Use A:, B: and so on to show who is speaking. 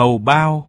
A: hầu bao.